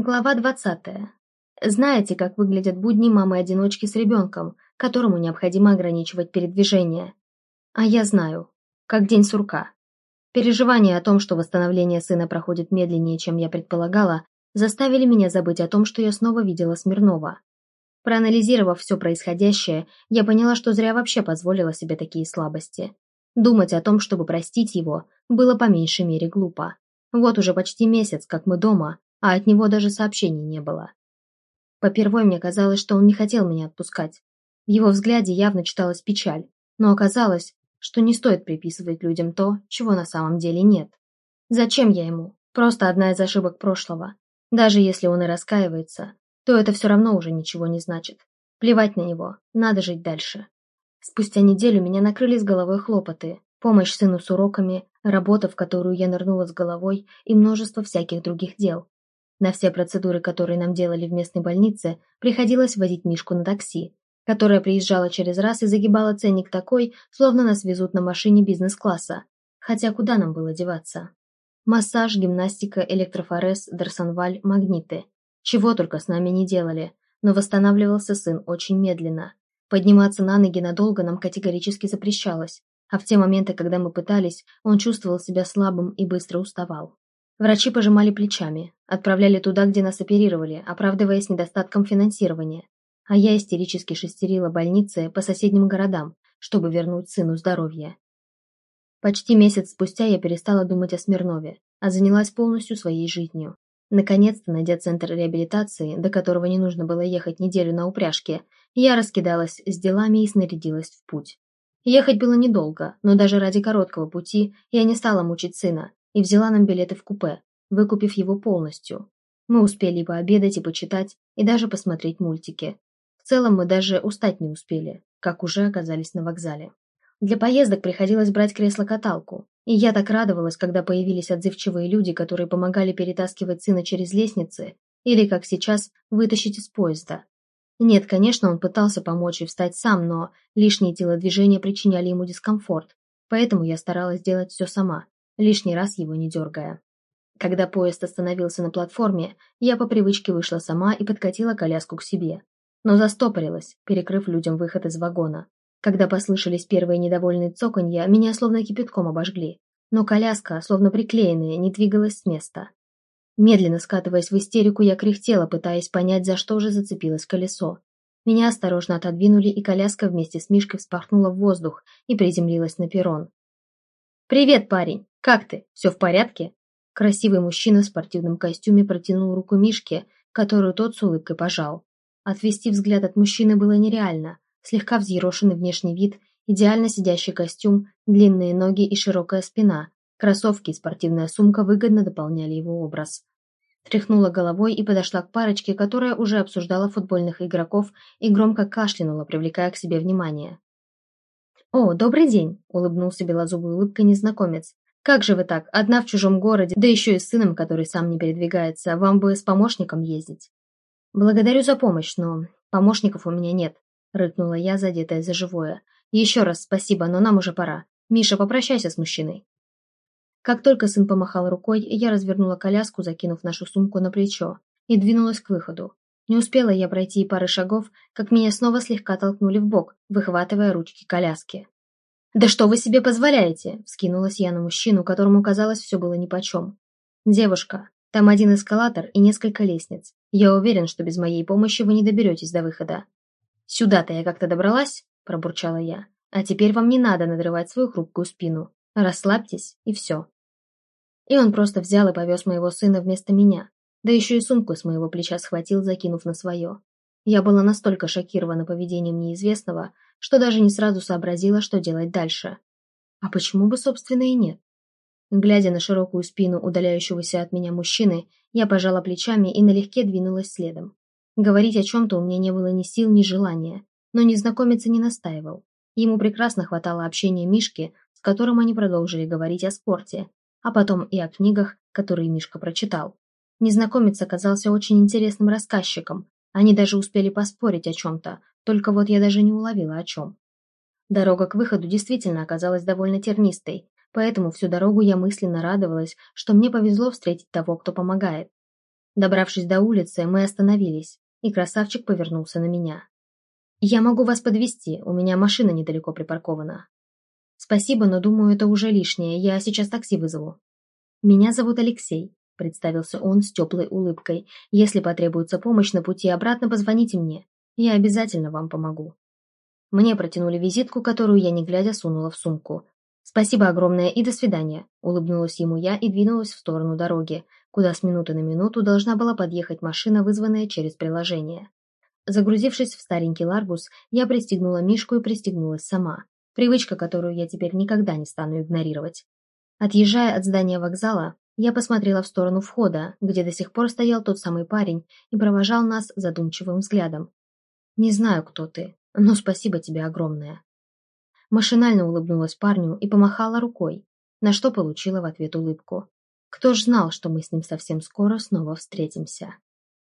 Глава двадцатая. Знаете, как выглядят будни мамы-одиночки с ребенком, которому необходимо ограничивать передвижение? А я знаю. Как день сурка. Переживания о том, что восстановление сына проходит медленнее, чем я предполагала, заставили меня забыть о том, что я снова видела Смирнова. Проанализировав все происходящее, я поняла, что зря вообще позволила себе такие слабости. Думать о том, чтобы простить его, было по меньшей мере глупо. Вот уже почти месяц, как мы дома, а от него даже сообщений не было. Попервой мне казалось, что он не хотел меня отпускать. В его взгляде явно читалась печаль, но оказалось, что не стоит приписывать людям то, чего на самом деле нет. Зачем я ему? Просто одна из ошибок прошлого. Даже если он и раскаивается, то это все равно уже ничего не значит. Плевать на него, надо жить дальше. Спустя неделю меня накрыли с головой хлопоты, помощь сыну с уроками, работа, в которую я нырнула с головой, и множество всяких других дел. На все процедуры, которые нам делали в местной больнице, приходилось возить Мишку на такси, которая приезжала через раз и загибала ценник такой, словно нас везут на машине бизнес-класса. Хотя куда нам было деваться? Массаж, гимнастика, электрофорез, дарсонваль, магниты. Чего только с нами не делали. Но восстанавливался сын очень медленно. Подниматься на ноги надолго нам категорически запрещалось, а в те моменты, когда мы пытались, он чувствовал себя слабым и быстро уставал. Врачи пожимали плечами, отправляли туда, где нас оперировали, оправдываясь недостатком финансирования. А я истерически шестерила больницы по соседним городам, чтобы вернуть сыну здоровье. Почти месяц спустя я перестала думать о Смирнове, а занялась полностью своей жизнью. Наконец-то, найдя центр реабилитации, до которого не нужно было ехать неделю на упряжке, я раскидалась с делами и снарядилась в путь. Ехать было недолго, но даже ради короткого пути я не стала мучить сына, и взяла нам билеты в купе, выкупив его полностью. Мы успели и пообедать, и почитать, и даже посмотреть мультики. В целом мы даже устать не успели, как уже оказались на вокзале. Для поездок приходилось брать кресло-каталку, и я так радовалась, когда появились отзывчивые люди, которые помогали перетаскивать сына через лестницы или, как сейчас, вытащить из поезда. Нет, конечно, он пытался помочь и встать сам, но лишние телодвижения причиняли ему дискомфорт, поэтому я старалась делать все сама, лишний раз его не дергая. Когда поезд остановился на платформе, я по привычке вышла сама и подкатила коляску к себе. Но застопорилась, перекрыв людям выход из вагона. Когда послышались первые недовольные цоканья, меня словно кипятком обожгли. Но коляска, словно приклеенная, не двигалась с места. Медленно скатываясь в истерику, я кряхтела, пытаясь понять, за что же зацепилось колесо. Меня осторожно отодвинули, и коляска вместе с Мишкой вспорхнула в воздух и приземлилась на перрон. «Привет, парень! Как ты? Все в порядке?» Красивый мужчина в спортивном костюме протянул руку Мишке, которую тот с улыбкой пожал. Отвести взгляд от мужчины было нереально. Слегка взъерошенный внешний вид, идеально сидящий костюм, длинные ноги и широкая спина, кроссовки и спортивная сумка выгодно дополняли его образ. Тряхнула головой и подошла к парочке, которая уже обсуждала футбольных игроков и громко кашлянула, привлекая к себе внимание. «О, добрый день!» – улыбнулся белозубой улыбкой незнакомец. «Как же вы так? Одна в чужом городе, да еще и с сыном, который сам не передвигается. Вам бы с помощником ездить». «Благодарю за помощь, но помощников у меня нет», – рыкнула я, задетая за живое. «Еще раз спасибо, но нам уже пора. Миша, попрощайся с мужчиной». Как только сын помахал рукой, я развернула коляску, закинув нашу сумку на плечо, и двинулась к выходу. Не успела я пройти и пары шагов, как меня снова слегка толкнули в бок, выхватывая ручки коляски. «Да что вы себе позволяете?» – вскинулась я на мужчину, которому казалось все было нипочем. «Девушка, там один эскалатор и несколько лестниц. Я уверен, что без моей помощи вы не доберетесь до выхода». «Сюда-то я как-то добралась?» – пробурчала я. «А теперь вам не надо надрывать свою хрупкую спину. Расслабьтесь, и все». И он просто взял и повез моего сына вместо меня, да еще и сумку с моего плеча схватил, закинув на свое. Я была настолько шокирована поведением неизвестного, что даже не сразу сообразила, что делать дальше. А почему бы, собственно, и нет? Глядя на широкую спину удаляющегося от меня мужчины, я пожала плечами и налегке двинулась следом. Говорить о чем-то у меня не было ни сил, ни желания, но незнакомец не настаивал. Ему прекрасно хватало общения Мишки, с которым они продолжили говорить о спорте, а потом и о книгах, которые Мишка прочитал. Незнакомец оказался очень интересным рассказчиком. Они даже успели поспорить о чем-то, только вот я даже не уловила о чем. Дорога к выходу действительно оказалась довольно тернистой, поэтому всю дорогу я мысленно радовалась, что мне повезло встретить того, кто помогает. Добравшись до улицы, мы остановились, и красавчик повернулся на меня. «Я могу вас подвезти, у меня машина недалеко припаркована». «Спасибо, но думаю, это уже лишнее, я сейчас такси вызову». «Меня зовут Алексей», — представился он с теплой улыбкой. «Если потребуется помощь на пути обратно, позвоните мне. Я обязательно вам помогу». Мне протянули визитку, которую я не глядя сунула в сумку. «Спасибо огромное и до свидания», — улыбнулась ему я и двинулась в сторону дороги, куда с минуты на минуту должна была подъехать машина, вызванная через приложение. Загрузившись в старенький Ларгус, я пристегнула Мишку и пристегнулась сама. Привычка, которую я теперь никогда не стану игнорировать. Отъезжая от здания вокзала, я посмотрела в сторону входа, где до сих пор стоял тот самый парень и провожал нас задумчивым взглядом. «Не знаю, кто ты, но спасибо тебе огромное». Машинально улыбнулась парню и помахала рукой, на что получила в ответ улыбку. Кто ж знал, что мы с ним совсем скоро снова встретимся?